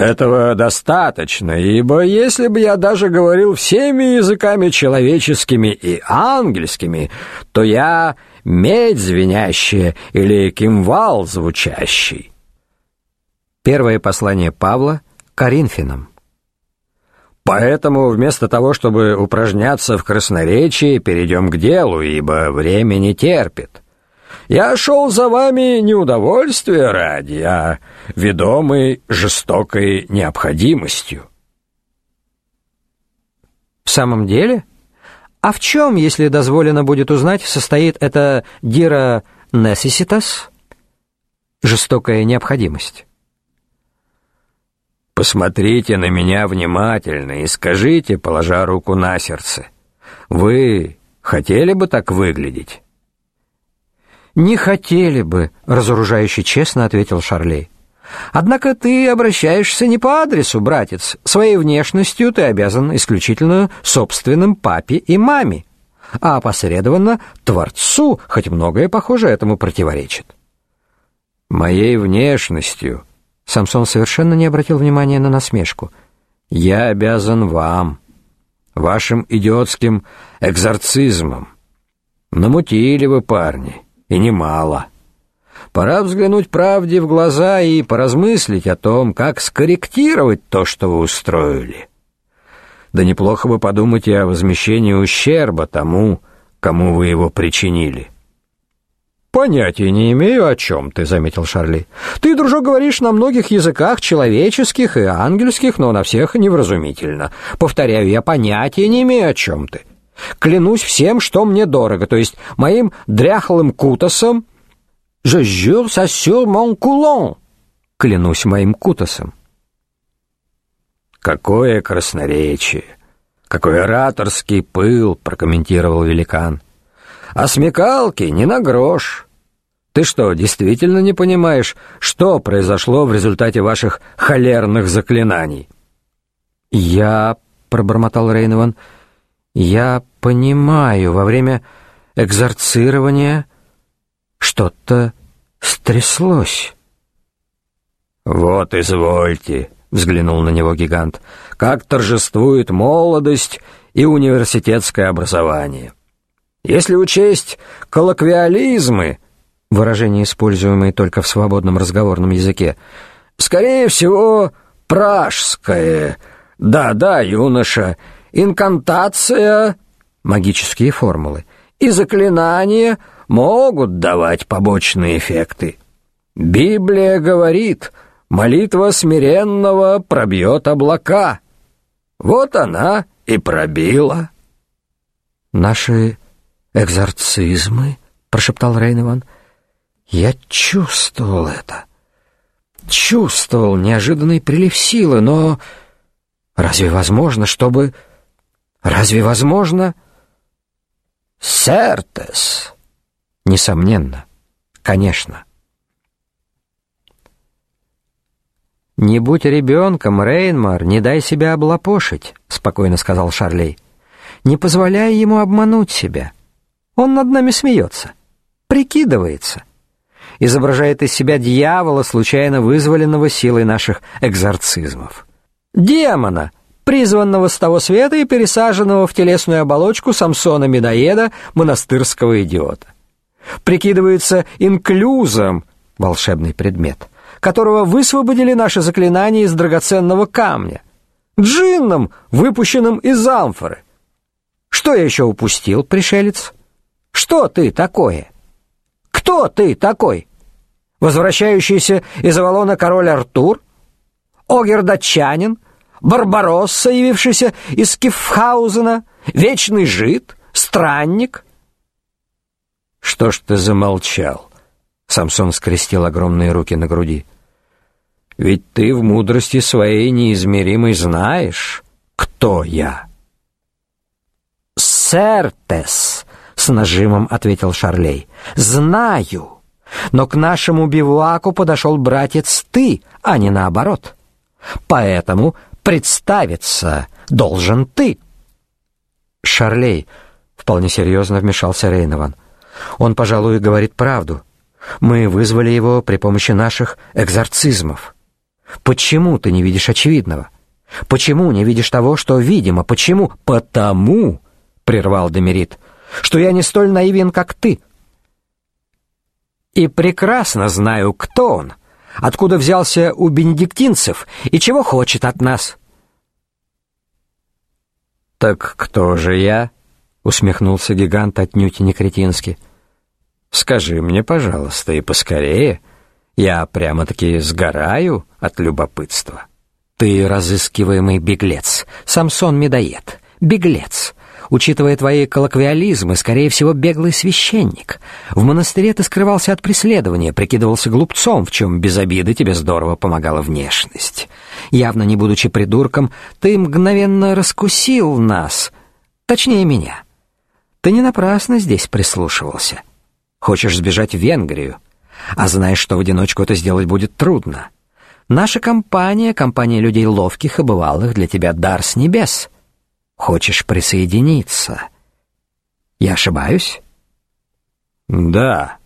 Этого достаточно, ибо если бы я даже говорил всеми языками человеческими и ангельскими, то я медь звенящая или кимвал звучащий. Первое послание Павла Коринфянам. Поэтому вместо того, чтобы упражняться в красноречии, перейдем к делу, ибо время не терпит. Я шел за вами не удовольствия ради, а ведомый жестокой необходимостью. В самом деле? А в чем, если дозволено будет узнать, состоит это dira necessitas? Жестокая необходимость. Посмотрите на меня внимательно и скажите, положа руку на сердце, вы хотели бы так выглядеть? Не хотели бы, разоружающе честно ответил Шарлей. Однако ты обращаешься не по адресу, братец. Своей внешностью ты обязан исключительно собственным папе и маме, а опосредованно Творцу, хоть многое, похоже, этому противоречит. Моей внешностью Самсон совершенно не обратил внимания на насмешку. Я обязан вам, вашим идиотским экзорцизмом. Намутили вы, парни и немало. Пора взглянуть правде в глаза и поразмыслить о том, как скорректировать то, что вы устроили. Да неплохо бы подумать и о возмещении ущерба тому, кому вы его причинили. Понятия не имею, о чем ты, заметил Шарли. Ты, дружок, говоришь на многих языках, человеческих и ангельских, но на всех невразумительно. Повторяю, я понятия не имею, о чем ты. Клянусь всем, что мне дорого, то есть моим дряхлым кутасом. Je jure ça sur mon coulon. Клянусь моим кутасом. Какое красноречие, какой ораторский пыл, прокомментировал великан. А смекалки не на грош. Ты что, действительно не понимаешь, что произошло в результате ваших холерных заклинаний? Я, пробормотал Рейнован, — я понимаю, во время экзорцирования что-то стряслось. Вот извольте, взглянул на него гигант. Как торжествует молодость и университетское образование. Если учесть коллоквиализмы, выражения, используемые только в свободном разговорном языке, скорее всего, пражское. Да-да, юноша, инкантация, магические формулы, и заклинания могут давать побочные эффекты. Библия говорит, молитва смиренного пробьет облака. Вот она и пробила. Наши экзорцизмы, прошептал Рейнован. Я чувствовал это. Чувствовал неожиданный прилив силы, но разве возможно, чтобы Разве возможно? Сертес. Несомненно. Конечно. Не будь ребенком, Рейнмар, не дай себя облапошить, спокойно сказал Шарлей. Не позволяй ему обмануть себя. Он над нами смеется, прикидывается, изображает из себя дьявола, случайно вызволенного силой наших экзорцизмов. Демона, призванного с того света и пересаженного в телесную оболочку Самсона Медоеда, монастырского идиота. Прикидывается инклюзом, волшебный предмет, которого высвободили наши заклинания из драгоценного камня, джинном, выпущенным из амфоры. Что я еще упустил, пришелец? Что ты такое? Кто ты такой? Возвращающийся из Авалона король Артур? Огер-датчанин? Барбаросса, явившийся из Кифхаузена, вечный жид, странник. Что ж ты замолчал? Самсон скрестил огромные руки на груди. Ведь ты в мудрости своей неизмеримой знаешь, кто я. Сертес, с нажимом ответил Шарлей. Знаю. Но к нашему бивуаку подошел братец ты, а не наоборот. Поэтому представиться должен ты. Шарлей вполне серьезно вмешался Рейнован. Он, пожалуй, говорит правду. Мы вызвали его при помощи наших экзорцизмов. Почему ты не видишь очевидного? Почему не видишь того, что видимо? Почему? Потому, прервал Демерит, что я не столь наивен, как ты. И прекрасно знаю, кто он, откуда взялся у бенедиктинцев и чего хочет от нас. Так кто же я? усмехнулся гигант отнюдь не кретински. Скажи мне, пожалуйста, и поскорее. Я прямо-таки сгораю от любопытства. Ты разыскиваемый беглец, Самсон-медоед, беглец. Учитывая твои коллоквиализмы, скорее всего, беглый священник. В монастыре ты скрывался от преследования, прикидывался глупцом, в чем без обиды тебе здорово помогала внешность. Явно не будучи придурком, ты мгновенно раскусил нас, точнее меня. Ты не напрасно здесь прислушивался. Хочешь сбежать в Венгрию, а знаешь, что в одиночку это сделать будет трудно. Наша компания, компания людей ловких и бывалых, для тебя дар с небес. Хочешь присоединиться? Я ошибаюсь? Да.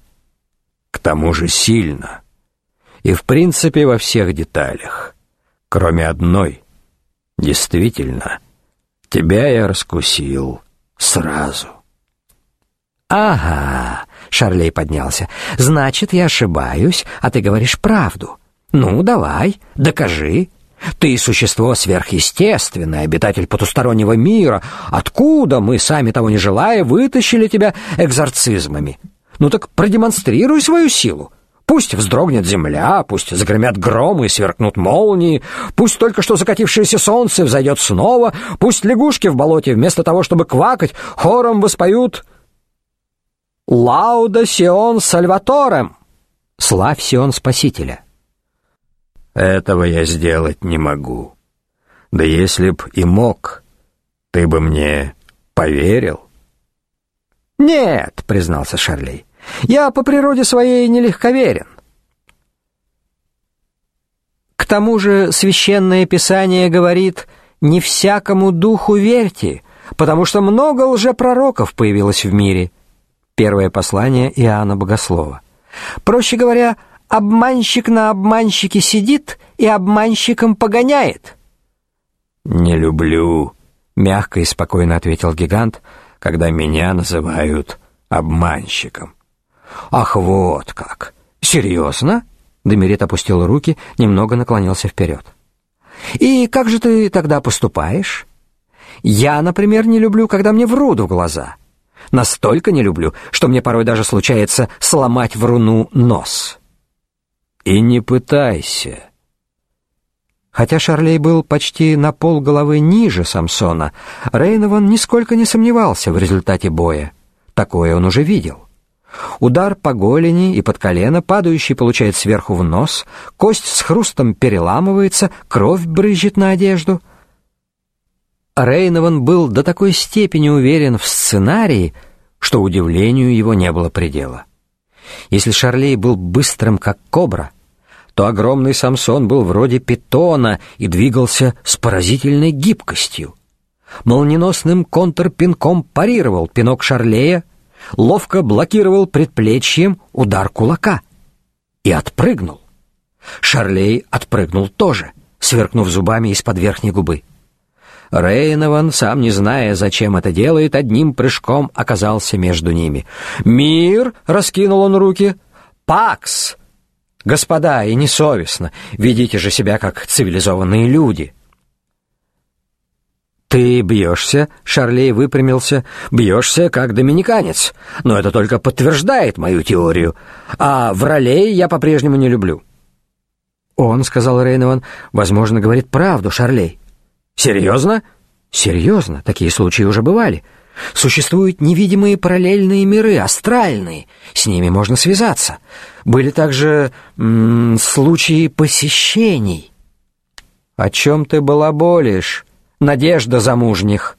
К тому же сильно. И в принципе во всех деталях, кроме одной. Действительно, тебя я раскусил сразу. Ага, Шарлей поднялся. Значит, я ошибаюсь, а ты говоришь правду. Ну, давай, докажи. Ты существо сверхъестественное, обитатель потустороннего мира. Откуда мы, сами того не желая, вытащили тебя экзорцизмами? Ну так продемонстрируй свою силу. Пусть вздрогнет земля, пусть загремят громы и сверкнут молнии, пусть только что закатившееся солнце взойдет снова, пусть лягушки в болоте вместо того, чтобы квакать, хором воспоют «Лауда Сион Сальваторем!» «Славь Сион Спасителя!» Этого я сделать не могу. Да если б и мог, ты бы мне поверил? Нет, признался Шарлей. Я по природе своей нелегковерен. К тому же священное писание говорит: "Не всякому духу верьте, потому что много лжепророков появилось в мире". Первое послание Иоанна Богослова. Проще говоря, Обманщик на обманщике сидит и обманщиком погоняет. Не люблю, мягко и спокойно ответил гигант, когда меня называют обманщиком. Ах, вот как. Серьезно? Демерит опустил руки, немного наклонился вперед. И как же ты тогда поступаешь? Я, например, не люблю, когда мне врут в глаза. Настолько не люблю, что мне порой даже случается сломать вруну нос. И не пытайся. Хотя Шарлей был почти на пол головы ниже Самсона, Рейнован нисколько не сомневался в результате боя. Такое он уже видел. Удар по голени и под колено, падающий получает сверху в нос, кость с хрустом переламывается, кровь брызжет на одежду. Рейнован был до такой степени уверен в сценарии, что удивлению его не было предела. Если Шарлей был быстрым, как кобра, то огромный Самсон был вроде питона и двигался с поразительной гибкостью. Молниеносным контрпинком парировал пинок Шарлея, ловко блокировал предплечьем удар кулака и отпрыгнул. Шарлей отпрыгнул тоже, сверкнув зубами из-под верхней губы. Рейнован, сам не зная, зачем это делает, одним прыжком оказался между ними. «Мир!» — раскинул он руки. «Пакс!» Господа, и несовестно, ведите же себя как цивилизованные люди. Ты бьешься, Шарлей выпрямился, бьешься как доминиканец, но это только подтверждает мою теорию, а в ролей я по-прежнему не люблю. Он, сказал Рейнован, возможно, говорит правду, Шарлей. Серьезно? Серьезно, такие случаи уже бывали. Существуют невидимые параллельные миры, астральные. С ними можно связаться. Были также м -м, случаи посещений. О чем ты балаболишь? Надежда замужних.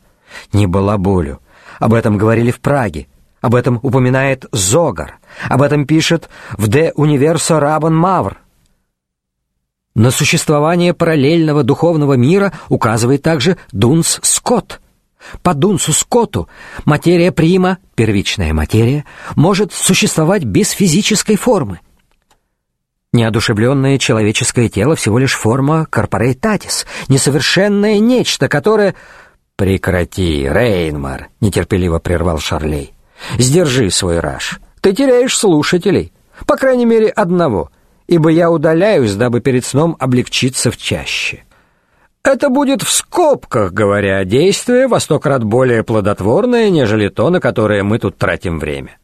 Не балаболю. Об этом говорили в Праге. Об этом упоминает Зогар. Об этом пишет в «De Universo Raban Mavr». На существование параллельного духовного мира указывает также Дунс Скотт. По Дунсу Скотту материя прима, первичная материя, может существовать без физической формы. Неодушевленное человеческое тело всего лишь форма корпорейтатис, несовершенное нечто, которое... «Прекрати, Рейнмар!» — нетерпеливо прервал Шарлей. «Сдержи свой раж. Ты теряешь слушателей. По крайней мере, одного, ибо я удаляюсь, дабы перед сном облегчиться в чаще. Это будет в скобках, говоря, действие во сто крат более плодотворное, нежели то, на которое мы тут тратим время».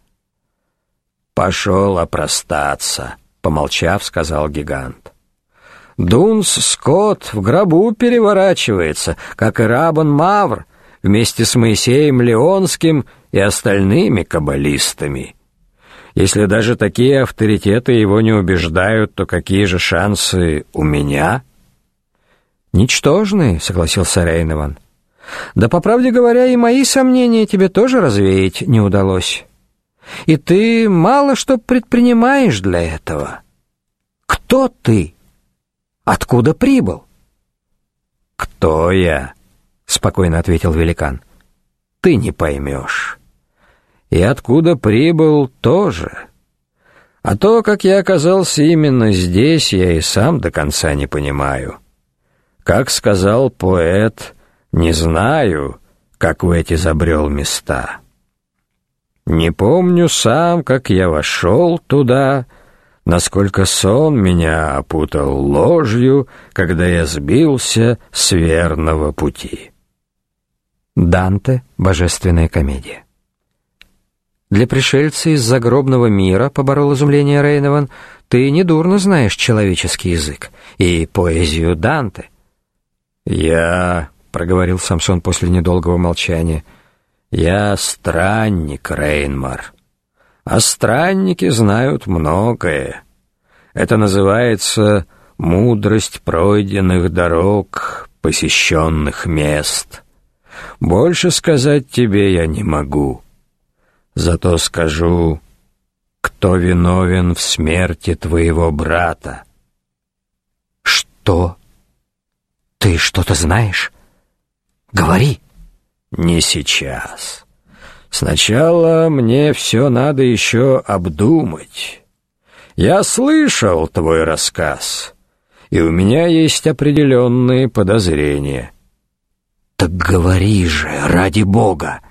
«Пошел опростаться», — помолчав, сказал гигант. Дунс Скотт в гробу переворачивается, как и Рабан Мавр, вместе с Моисеем Леонским и остальными каббалистами. Если даже такие авторитеты его не убеждают, то какие же шансы у меня? Ничтожные, согласился Рейнован. Да по правде говоря, и мои сомнения тебе тоже развеять не удалось. И ты мало что предпринимаешь для этого. Кто ты? Откуда прибыл? Кто я? спокойно ответил великан. Ты не поймешь. И откуда прибыл тоже. А то, как я оказался именно здесь, я и сам до конца не понимаю. Как сказал поэт, не знаю, как в эти забрел места. Не помню сам, как я вошел туда, насколько сон меня опутал ложью, когда я сбился с верного пути. Данте. Божественная комедия. Для пришельца из загробного мира, поборол изумление Рейнован, ты недурно знаешь человеческий язык и поэзию Данте. Я, проговорил Самсон после недолгого молчания, я странник, Рейнмар. А странники знают многое. Это называется мудрость пройденных дорог, посещенных мест. Больше сказать тебе я не могу. Зато скажу, кто виновен в смерти твоего брата. Что? Ты что-то знаешь? Говори. Не сейчас. Сначала мне все надо еще обдумать. Я слышал твой рассказ, и у меня есть определенные подозрения. Так говори же, ради бога.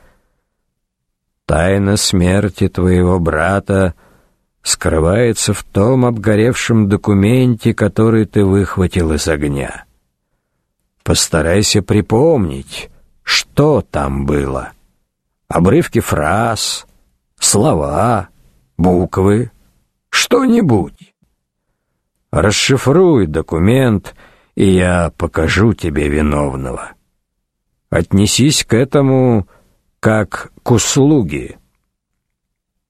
Тайна смерти твоего брата скрывается в том обгоревшем документе, который ты выхватил из огня. Постарайся припомнить, что там было обрывки фраз, слова, буквы, что-нибудь. Расшифруй документ, и я покажу тебе виновного. Отнесись к этому как к услуге.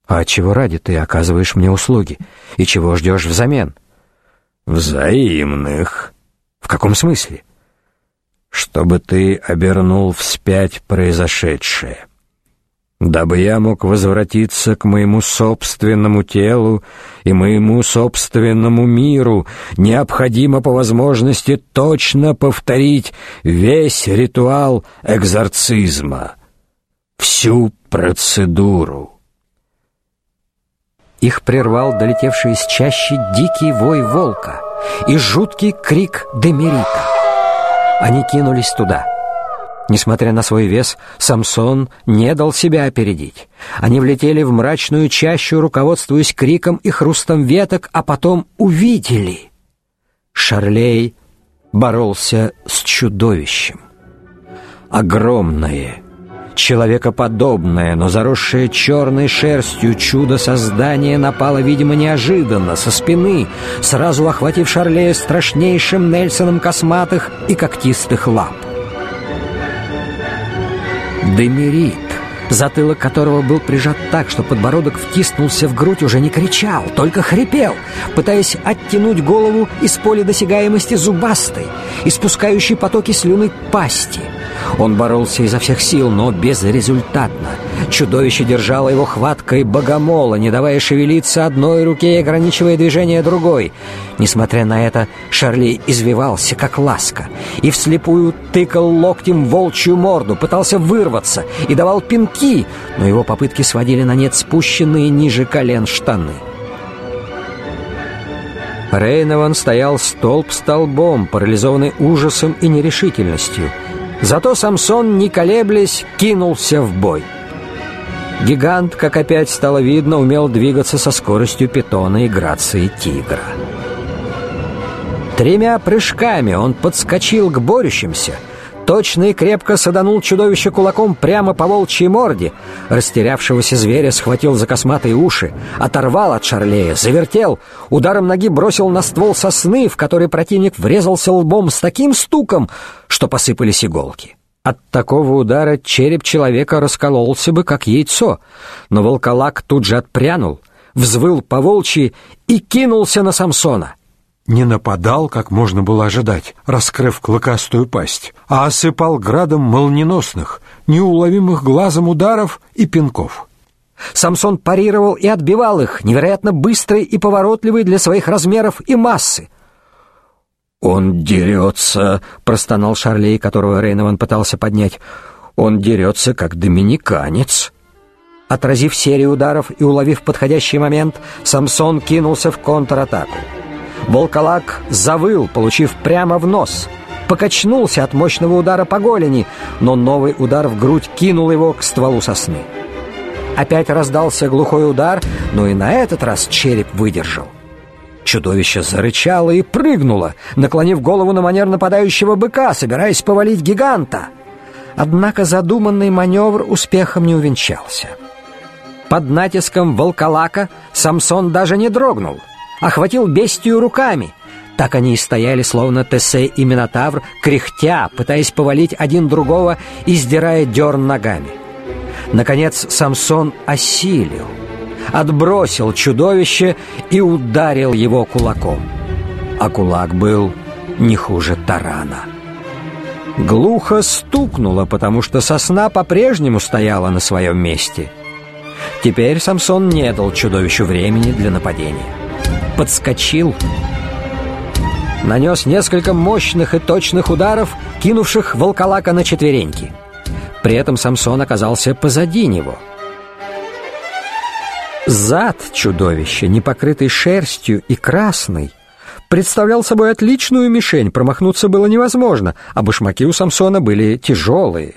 А чего ради ты оказываешь мне услуги и чего ждешь взамен? Взаимных. В каком смысле? Чтобы ты обернул вспять произошедшее дабы я мог возвратиться к моему собственному телу и моему собственному миру, необходимо по возможности точно повторить весь ритуал экзорцизма, всю процедуру. Их прервал долетевший из чащи дикий вой волка и жуткий крик Демерита. Они кинулись туда — Несмотря на свой вес, Самсон не дал себя опередить. Они влетели в мрачную чащу, руководствуясь криком и хрустом веток, а потом увидели. Шарлей боролся с чудовищем. Огромное, человекоподобное, но заросшее черной шерстью чудо создания напало, видимо, неожиданно, со спины, сразу охватив Шарлея страшнейшим Нельсоном косматых и когтистых лап. Демерит, затылок которого был прижат так, что подбородок втиснулся в грудь, уже не кричал, только хрипел, пытаясь оттянуть голову из поля досягаемости зубастой, испускающей потоки слюны пасти — он боролся изо всех сил, но безрезультатно. Чудовище держало его хваткой богомола, не давая шевелиться одной руке и ограничивая движение другой. Несмотря на это, Шарли извивался, как ласка, и вслепую тыкал локтем волчью морду, пытался вырваться и давал пинки, но его попытки сводили на нет спущенные ниже колен штаны. Рейнован стоял столб столбом, парализованный ужасом и нерешительностью. Зато Самсон, не колеблясь, кинулся в бой. Гигант, как опять стало видно, умел двигаться со скоростью питона и грацией тигра. Тремя прыжками он подскочил к борющимся — Точно и крепко саданул чудовище кулаком прямо по волчьей морде. Растерявшегося зверя схватил за косматые уши, оторвал от шарлея, завертел, ударом ноги бросил на ствол сосны, в который противник врезался лбом с таким стуком, что посыпались иголки. От такого удара череп человека раскололся бы, как яйцо, но волколак тут же отпрянул, взвыл по волчьи и кинулся на Самсона — не нападал, как можно было ожидать, раскрыв клыкастую пасть, а осыпал градом молниеносных, неуловимых глазом ударов и пинков. Самсон парировал и отбивал их, невероятно быстрый и поворотливый для своих размеров и массы. «Он дерется», — простонал Шарлей, которого Рейнован пытался поднять. «Он дерется, как доминиканец». Отразив серию ударов и уловив подходящий момент, Самсон кинулся в контратаку. Волколак завыл, получив прямо в нос. Покачнулся от мощного удара по голени, но новый удар в грудь кинул его к стволу сосны. Опять раздался глухой удар, но и на этот раз череп выдержал. Чудовище зарычало и прыгнуло, наклонив голову на манер нападающего быка, собираясь повалить гиганта. Однако задуманный маневр успехом не увенчался. Под натиском волколака Самсон даже не дрогнул — охватил бестию руками. Так они и стояли, словно Тесей и Минотавр, кряхтя, пытаясь повалить один другого и сдирая дерн ногами. Наконец Самсон осилил, отбросил чудовище и ударил его кулаком. А кулак был не хуже тарана. Глухо стукнуло, потому что сосна по-прежнему стояла на своем месте. Теперь Самсон не дал чудовищу времени для нападения подскочил, нанес несколько мощных и точных ударов, кинувших волколака на четвереньки. При этом Самсон оказался позади него. Зад чудовища, не покрытый шерстью и красный, представлял собой отличную мишень, промахнуться было невозможно, а башмаки у Самсона были тяжелые.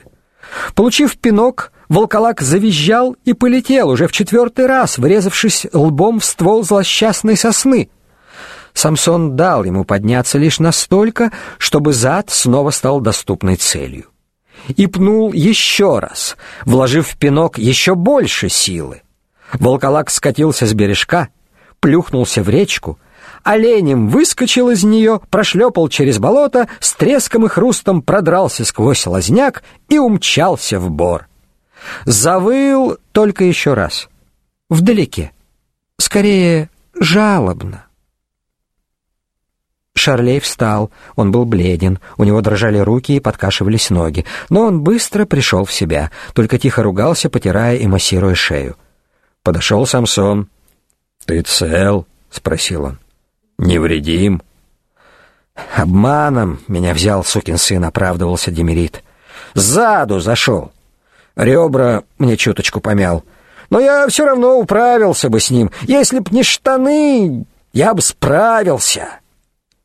Получив пинок, волколак завизжал и полетел уже в четвертый раз, врезавшись лбом в ствол злосчастной сосны. Самсон дал ему подняться лишь настолько, чтобы зад снова стал доступной целью. И пнул еще раз, вложив в пинок еще больше силы. Волколак скатился с бережка, плюхнулся в речку, оленем выскочил из нее, прошлепал через болото, с треском и хрустом продрался сквозь лозняк и умчался в бор. Завыл только еще раз. Вдалеке. Скорее, жалобно. Шарлей встал. Он был бледен, у него дрожали руки и подкашивались ноги, но он быстро пришел в себя, только тихо ругался, потирая и массируя шею. Подошел Самсон. «Ты цел?» — спросил он. «Невредим?» «Обманом меня взял сукин сын», — оправдывался Демерит. «Сзаду зашел. Ребра мне чуточку помял. Но я все равно управился бы с ним. Если б не штаны, я бы справился.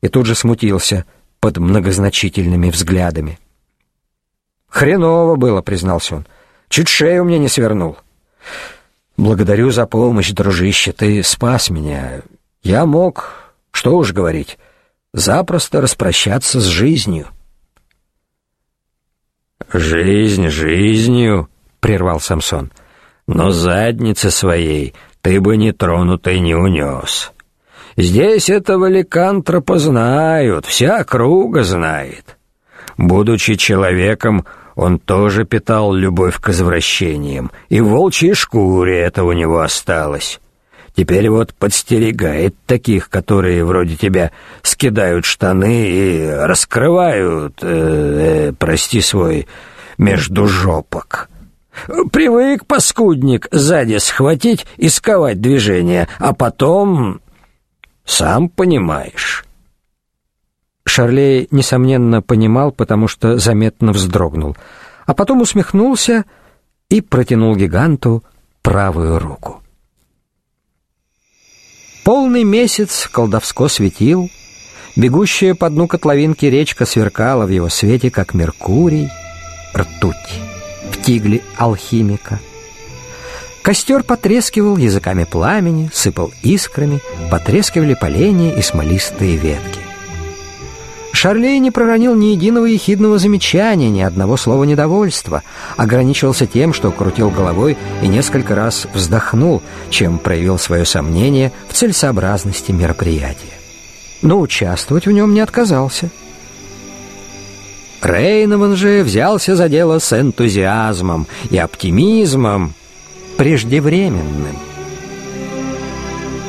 И тут же смутился под многозначительными взглядами. Хреново было, признался он. Чуть шею мне не свернул. Благодарю за помощь, дружище, ты спас меня. Я мог, что уж говорить, запросто распрощаться с жизнью. «Жизнь жизнью», — прервал Самсон, — «но задницы своей ты бы не тронутой не унес. Здесь этого ликантропа знают, вся округа знает. Будучи человеком, он тоже питал любовь к извращениям, и в волчьей шкуре это у него осталось». Теперь вот подстерегает таких, которые вроде тебя скидают штаны и раскрывают, э, э, прости свой, между жопок. Привык паскудник сзади схватить и сковать движение, а потом сам понимаешь. Шарлей несомненно понимал, потому что заметно вздрогнул, а потом усмехнулся и протянул гиганту правую руку. Полный месяц колдовско светил, бегущая по дну котловинки речка сверкала в его свете, как Меркурий, ртуть в тигле алхимика. Костер потрескивал языками пламени, сыпал искрами, потрескивали поленья и смолистые ветки. Шарлей не проронил ни единого ехидного замечания, ни одного слова недовольства, ограничивался тем, что крутил головой и несколько раз вздохнул, чем проявил свое сомнение в целесообразности мероприятия. Но участвовать в нем не отказался. Рейнован же взялся за дело с энтузиазмом и оптимизмом преждевременным.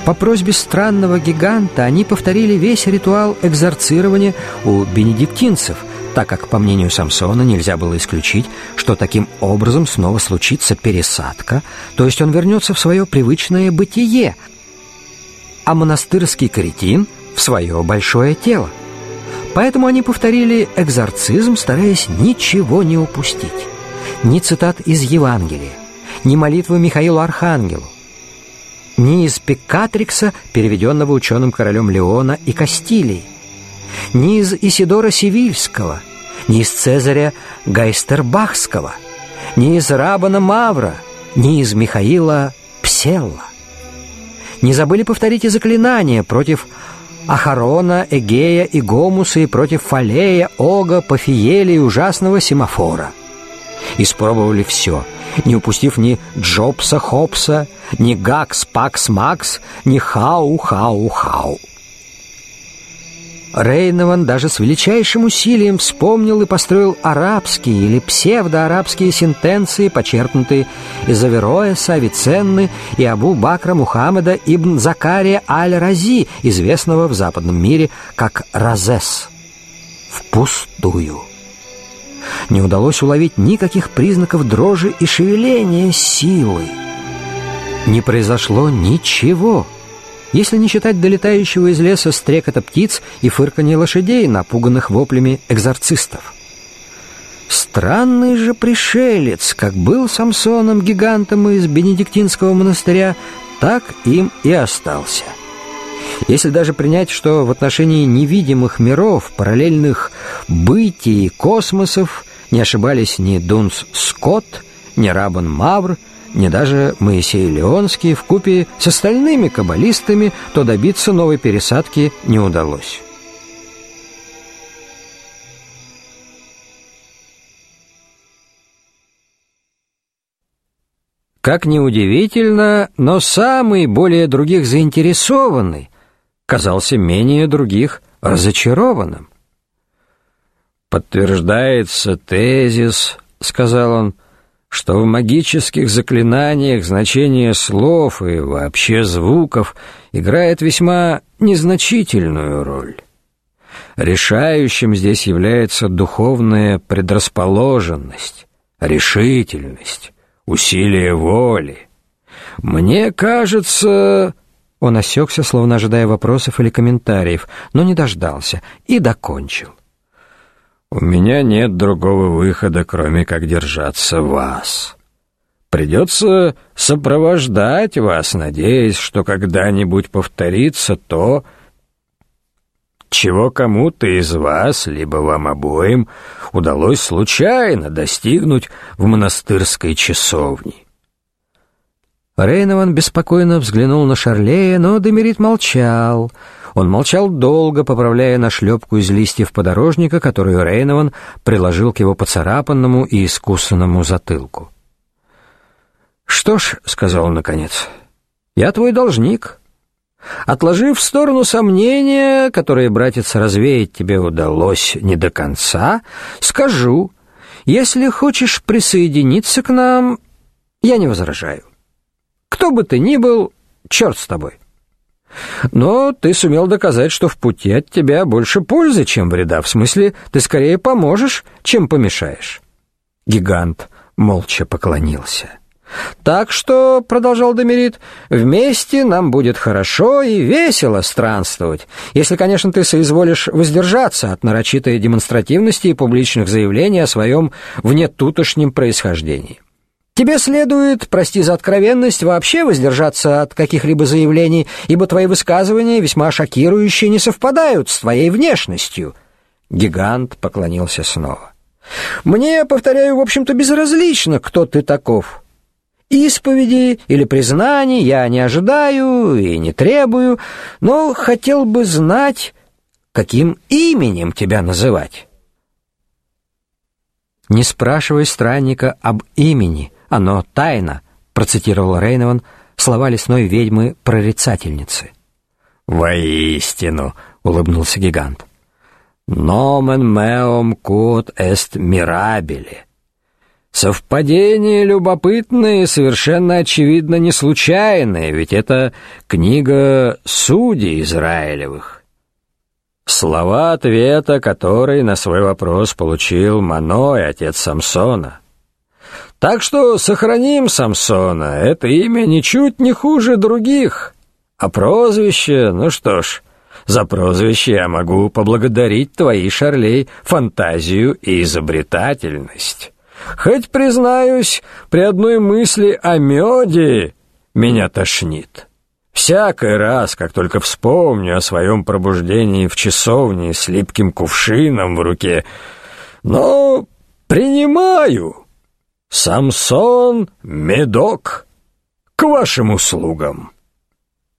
По просьбе странного гиганта они повторили весь ритуал экзорцирования у бенедиктинцев, так как, по мнению Самсона, нельзя было исключить, что таким образом снова случится пересадка, то есть он вернется в свое привычное бытие, а монастырский каретин — в свое большое тело. Поэтому они повторили экзорцизм, стараясь ничего не упустить. Ни цитат из Евангелия, ни молитвы Михаилу Архангелу, ни из Пикатрикса, переведенного ученым королем Леона и Кастилии, ни из Исидора Севильского, ни из Цезаря Гайстербахского, ни из Рабана Мавра, ни из Михаила Пселла. Не забыли повторить и заклинания против Ахарона, Эгея и Гомуса и против Фалея, Ога, Пафиеля и ужасного Семафора. Испробовали все — не упустив ни Джобса Хопса, ни Гакс Пакс Макс, ни Хау Хау Хау. Рейнован даже с величайшим усилием вспомнил и построил арабские или псевдоарабские сентенции, почерпнутые из Авероэса, Авиценны и Абу Бакра Мухаммеда ибн Закария аль-Рази, известного в западном мире как Разес. Впустую не удалось уловить никаких признаков дрожи и шевеления силы. Не произошло ничего, если не считать долетающего из леса стрекота птиц и фырканье лошадей, напуганных воплями экзорцистов. Странный же пришелец, как был Самсоном гигантом из Бенедиктинского монастыря, так им и остался. Если даже принять, что в отношении невидимых миров, параллельных бытий, космосов не ошибались ни Дунс Скотт, ни Рабан Мавр, ни даже Моисей Леонский в купе с остальными каббалистами, то добиться новой пересадки не удалось. Как ни удивительно, но самый более других заинтересованный казался менее других разочарованным. «Подтверждается тезис», — сказал он, — «что в магических заклинаниях значение слов и вообще звуков играет весьма незначительную роль. Решающим здесь является духовная предрасположенность, решительность, усилие воли. Мне кажется...» Он осекся, словно ожидая вопросов или комментариев, но не дождался и докончил. У меня нет другого выхода, кроме как держаться вас. Придется сопровождать вас, надеясь, что когда-нибудь повторится то, чего кому-то из вас, либо вам обоим, удалось случайно достигнуть в монастырской часовне. Рейнован беспокойно взглянул на Шарлея, но Демерит молчал — он молчал долго, поправляя нашлепку из листьев подорожника, которую Рейнован приложил к его поцарапанному и искусанному затылку. «Что ж», — сказал он наконец, — «я твой должник». Отложив в сторону сомнения, которые, братец, развеять тебе удалось не до конца, скажу, если хочешь присоединиться к нам, я не возражаю. Кто бы ты ни был, черт с тобой. Но ты сумел доказать, что в пути от тебя больше пользы, чем вреда. В смысле, ты скорее поможешь, чем помешаешь. Гигант молча поклонился. Так что, продолжал Демерит, вместе нам будет хорошо и весело странствовать, если, конечно, ты соизволишь воздержаться от нарочитой демонстративности и публичных заявлений о своем внетутошнем происхождении. Тебе следует, прости за откровенность, вообще воздержаться от каких-либо заявлений, ибо твои высказывания весьма шокирующие не совпадают с твоей внешностью. Гигант поклонился снова. Мне, повторяю, в общем-то безразлично, кто ты таков. Исповеди или признаний я не ожидаю и не требую, но хотел бы знать, каким именем тебя называть. Не спрашивай странника об имени, оно тайна, процитировал Рейнован слова лесной ведьмы-прорицательницы. Воистину, улыбнулся гигант. Nomen meum quod est mirabile. Совпадение любопытное и совершенно очевидно не случайное, ведь это книга судей Израилевых. Слова ответа, который на свой вопрос получил Маной, отец Самсона. Так что сохраним Самсона, это имя ничуть не хуже других, а прозвище, ну что ж, за прозвище я могу поблагодарить твои, Шарлей, фантазию и изобретательность. Хоть, признаюсь, при одной мысли о меде меня тошнит. Всякий раз, как только вспомню о своем пробуждении в часовне с липким кувшином в руке, но принимаю. Самсон Медок к вашим услугам.